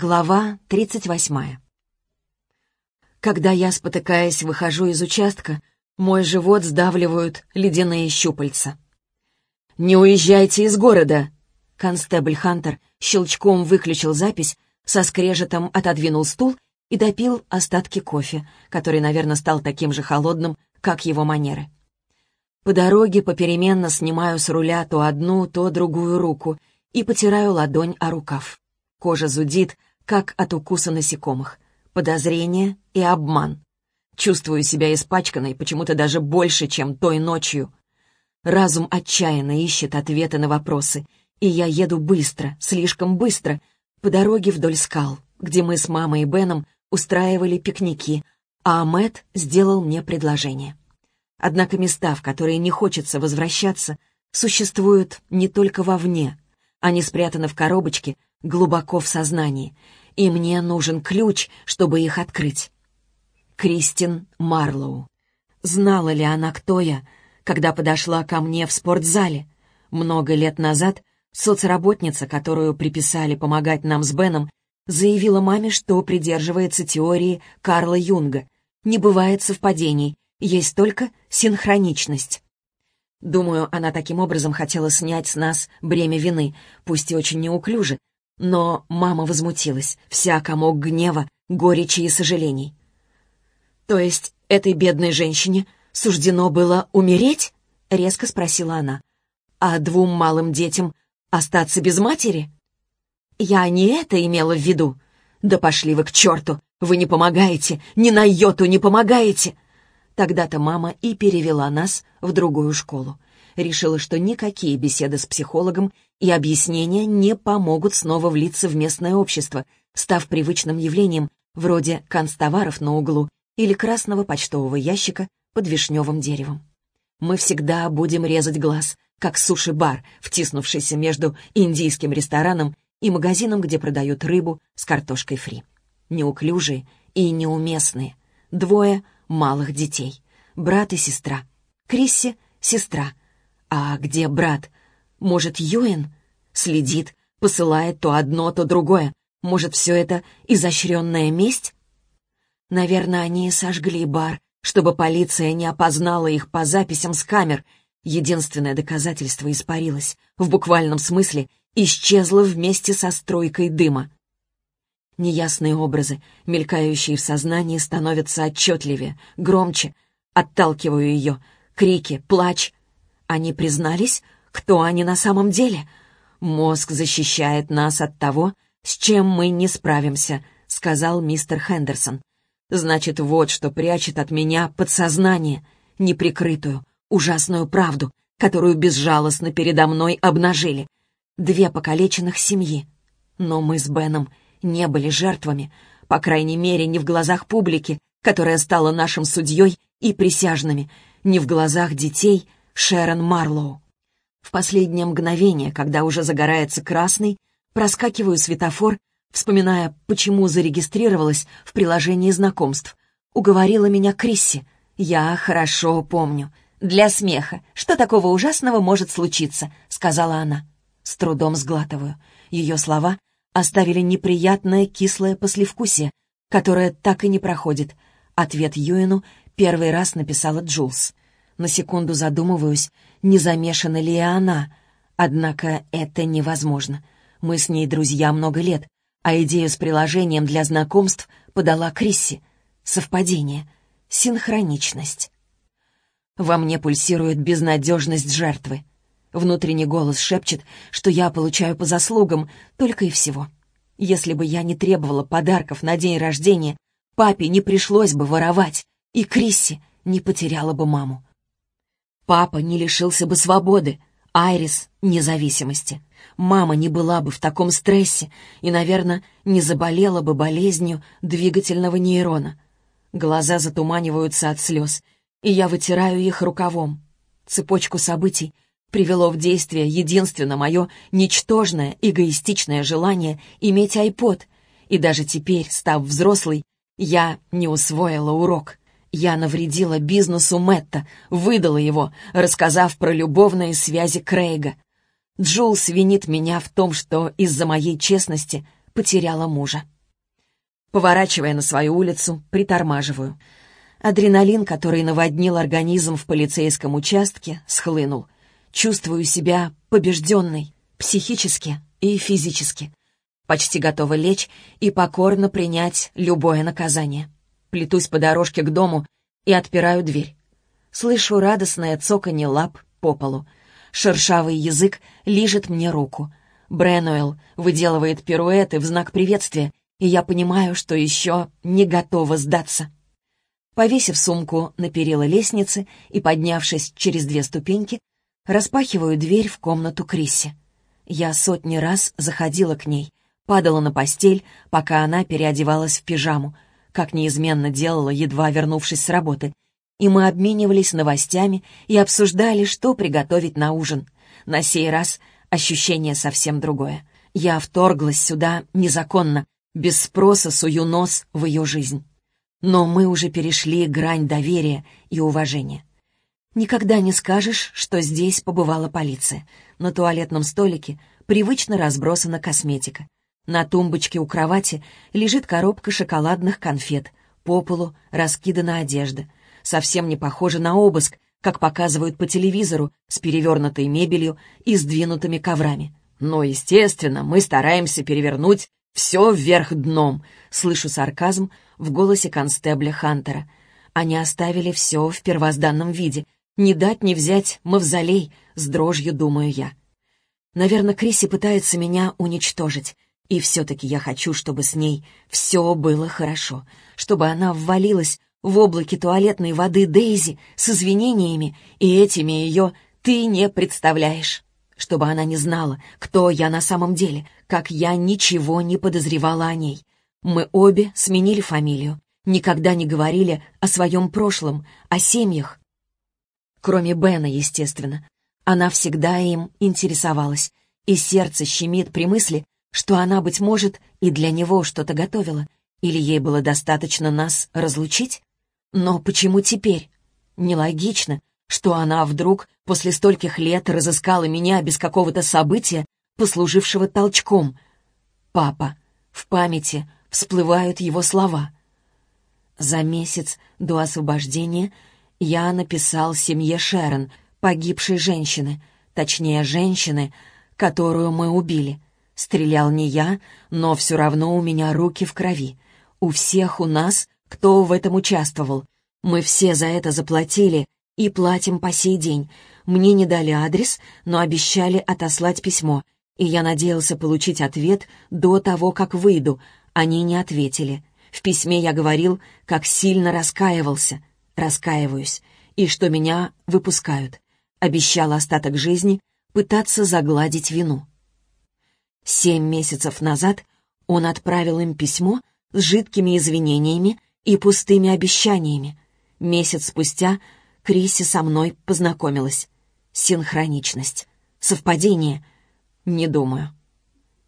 Глава 38. Когда я, спотыкаясь, выхожу из участка, мой живот сдавливают ледяные щупальца. «Не уезжайте из города!» Констебль Хантер щелчком выключил запись, со скрежетом отодвинул стул и допил остатки кофе, который, наверное, стал таким же холодным, как его манеры. По дороге попеременно снимаю с руля то одну, то другую руку и потираю ладонь о рукав. Кожа зудит, как от укуса насекомых. Подозрение и обман. Чувствую себя испачканной почему-то даже больше, чем той ночью. Разум отчаянно ищет ответы на вопросы, и я еду быстро, слишком быстро, по дороге вдоль скал, где мы с мамой и Беном устраивали пикники, а Мэтт сделал мне предложение. Однако места, в которые не хочется возвращаться, существуют не только вовне. Они спрятаны в коробочке, глубоко в сознании, и мне нужен ключ, чтобы их открыть. Кристин Марлоу. Знала ли она, кто я, когда подошла ко мне в спортзале? Много лет назад соцработница, которую приписали помогать нам с Беном, заявила маме, что придерживается теории Карла Юнга. Не бывает совпадений, есть только синхроничность. Думаю, она таким образом хотела снять с нас бремя вины, пусть и очень неуклюже, но мама возмутилась, вся комок гнева, горечи и сожалений. «То есть этой бедной женщине суждено было умереть?» — резко спросила она. «А двум малым детям остаться без матери?» «Я не это имела в виду. Да пошли вы к черту! Вы не помогаете, ни на йоту не помогаете!» Тогда-то мама и перевела нас в другую школу решила, что никакие беседы с психологом и объяснения не помогут снова влиться в местное общество, став привычным явлением вроде констоваров на углу или красного почтового ящика под вишневым деревом. Мы всегда будем резать глаз, как суши-бар, втиснувшийся между индийским рестораном и магазином, где продают рыбу с картошкой фри. Неуклюжие и неуместные. Двое малых детей. Брат и сестра. Крисси — сестра. А где брат? Может, Юэн? Следит, посылает то одно, то другое. Может, все это изощренная месть? Наверное, они сожгли бар, чтобы полиция не опознала их по записям с камер. Единственное доказательство испарилось, в буквальном смысле исчезло вместе со стройкой дыма. Неясные образы, мелькающие в сознании, становятся отчетливее, громче. Отталкиваю ее. Крики, плач, они признались, кто они на самом деле. Мозг защищает нас от того, с чем мы не справимся, сказал мистер Хендерсон. Значит, вот что прячет от меня подсознание, неприкрытую, ужасную правду, которую безжалостно передо мной обнажили. Две покалеченных семьи. Но мы с Беном не были жертвами, по крайней мере, не в глазах публики, которая стала нашим судьей и присяжными, не в глазах детей — Шерон Марлоу. В последнее мгновение, когда уже загорается красный, проскакиваю светофор, вспоминая, почему зарегистрировалась в приложении знакомств. Уговорила меня Крисси. Я хорошо помню. «Для смеха. Что такого ужасного может случиться?» — сказала она. С трудом сглатываю. Ее слова оставили неприятное кислое послевкусие, которое так и не проходит. Ответ Юэну первый раз написала Джулс. На секунду задумываюсь, не замешана ли и она. Однако это невозможно. Мы с ней друзья много лет, а идею с приложением для знакомств подала Крисси. Совпадение. Синхроничность. Во мне пульсирует безнадежность жертвы. Внутренний голос шепчет, что я получаю по заслугам, только и всего. Если бы я не требовала подарков на день рождения, папе не пришлось бы воровать, и Крисси не потеряла бы маму. Папа не лишился бы свободы, Айрис — независимости. Мама не была бы в таком стрессе и, наверное, не заболела бы болезнью двигательного нейрона. Глаза затуманиваются от слез, и я вытираю их рукавом. Цепочку событий привело в действие единственно мое ничтожное, эгоистичное желание иметь айпод, и даже теперь, став взрослой, я не усвоила урок. Я навредила бизнесу Мэтта, выдала его, рассказав про любовные связи Крейга. Джулс винит меня в том, что из-за моей честности потеряла мужа. Поворачивая на свою улицу, притормаживаю. Адреналин, который наводнил организм в полицейском участке, схлынул. Чувствую себя побежденной, психически и физически. Почти готова лечь и покорно принять любое наказание. Плетусь по дорожке к дому и отпираю дверь. Слышу радостное цоканье лап по полу. Шершавый язык лижет мне руку. Бренуэлл выделывает пируэты в знак приветствия, и я понимаю, что еще не готова сдаться. Повесив сумку на перила лестницы и поднявшись через две ступеньки, распахиваю дверь в комнату Крисси. Я сотни раз заходила к ней, падала на постель, пока она переодевалась в пижаму, как неизменно делала, едва вернувшись с работы, и мы обменивались новостями и обсуждали, что приготовить на ужин. На сей раз ощущение совсем другое. Я вторглась сюда незаконно, без спроса сую нос в ее жизнь. Но мы уже перешли грань доверия и уважения. Никогда не скажешь, что здесь побывала полиция. На туалетном столике привычно разбросана косметика. На тумбочке у кровати лежит коробка шоколадных конфет. По полу раскидана одежда — совсем не похоже на обыск, как показывают по телевизору, с перевернутой мебелью и сдвинутыми коврами. Но, естественно, мы стараемся перевернуть все вверх дном. Слышу сарказм в голосе констебля Хантера. Они оставили все в первозданном виде. Не дать не взять мавзолей, с дрожью думаю я. Наверное, Криси пытается меня уничтожить. И все-таки я хочу, чтобы с ней все было хорошо, чтобы она ввалилась в облаке туалетной воды Дейзи с извинениями и этими ее «ты не представляешь». Чтобы она не знала, кто я на самом деле, как я ничего не подозревала о ней. Мы обе сменили фамилию, никогда не говорили о своем прошлом, о семьях. Кроме Бена, естественно. Она всегда им интересовалась, и сердце щемит при мысли, что она, быть может, и для него что-то готовила, или ей было достаточно нас разлучить? Но почему теперь? Нелогично, что она вдруг после стольких лет разыскала меня без какого-то события, послужившего толчком. «Папа». В памяти всплывают его слова. За месяц до освобождения я написал семье Шерон, погибшей женщины, точнее, женщины, которую мы убили. Стрелял не я, но все равно у меня руки в крови. У всех у нас кто в этом участвовал. Мы все за это заплатили и платим по сей день. Мне не дали адрес, но обещали отослать письмо, и я надеялся получить ответ до того, как выйду. Они не ответили. В письме я говорил, как сильно раскаивался. Раскаиваюсь. И что меня выпускают. Обещал остаток жизни пытаться загладить вину. Семь месяцев назад он отправил им письмо с жидкими извинениями и пустыми обещаниями. Месяц спустя Криси со мной познакомилась. Синхроничность. Совпадение? Не думаю.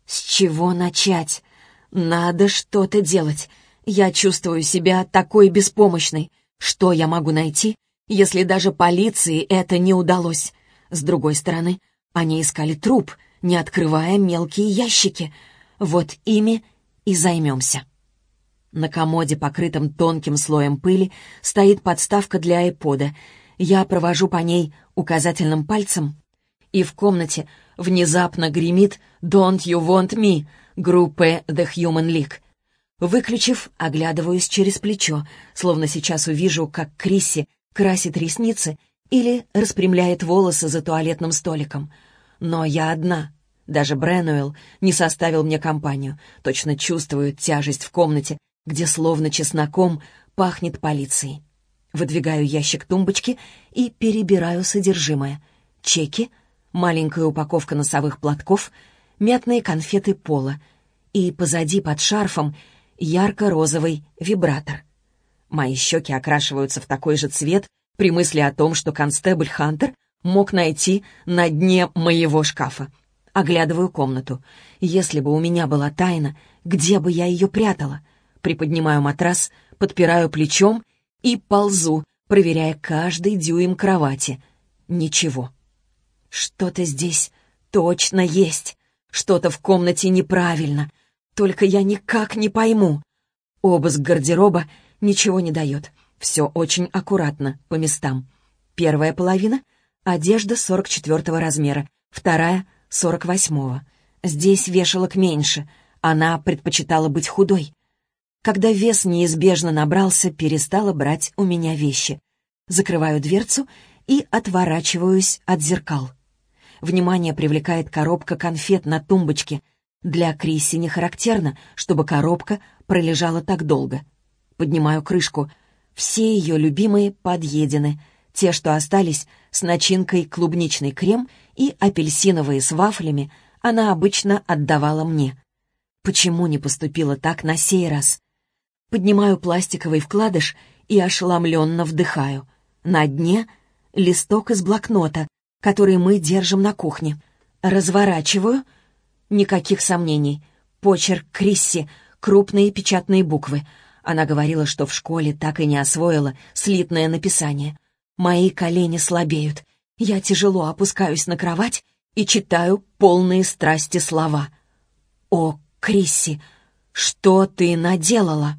С чего начать? Надо что-то делать. Я чувствую себя такой беспомощной. Что я могу найти, если даже полиции это не удалось? С другой стороны, они искали труп, не открывая мелкие ящики. Вот ими и займемся. На комоде, покрытом тонким слоем пыли, стоит подставка для айпода. Я провожу по ней указательным пальцем, и в комнате внезапно гремит «Don't you want me» группы The Human League. Выключив, оглядываюсь через плечо, словно сейчас увижу, как Крисси красит ресницы или распрямляет волосы за туалетным столиком. Но я одна. Даже Бренуэлл не составил мне компанию. Точно чувствует тяжесть в комнате, где словно чесноком пахнет полицией. Выдвигаю ящик тумбочки и перебираю содержимое. Чеки, маленькая упаковка носовых платков, мятные конфеты пола и позади под шарфом ярко-розовый вибратор. Мои щеки окрашиваются в такой же цвет при мысли о том, что констебль Хантер мог найти на дне моего шкафа. Оглядываю комнату. Если бы у меня была тайна, где бы я ее прятала — приподнимаю матрас, подпираю плечом и ползу, проверяя каждый дюйм кровати. Ничего. Что-то здесь точно есть. Что-то в комнате неправильно. Только я никак не пойму. Обыск гардероба ничего не дает. Все очень аккуратно, по местам. Первая половина — одежда 44 размера, вторая — 48-го. Здесь вешалок меньше, она предпочитала быть худой. Когда вес неизбежно набрался, перестала брать у меня вещи. Закрываю дверцу и отворачиваюсь от зеркал. Внимание привлекает коробка конфет на тумбочке. Для Криси не характерно, чтобы коробка пролежала так долго. Поднимаю крышку. Все ее любимые подъедены. Те, что остались, с начинкой клубничный крем и апельсиновые с вафлями, она обычно отдавала мне. Почему не поступила так на сей раз? Поднимаю пластиковый вкладыш и ошеломленно вдыхаю. На дне — листок из блокнота, который мы держим на кухне. Разворачиваю. Никаких сомнений. Почерк Крисси, крупные печатные буквы. Она говорила, что в школе так и не освоила слитное написание. Мои колени слабеют. Я тяжело опускаюсь на кровать и читаю полные страсти слова. «О, Крисси, что ты наделала?»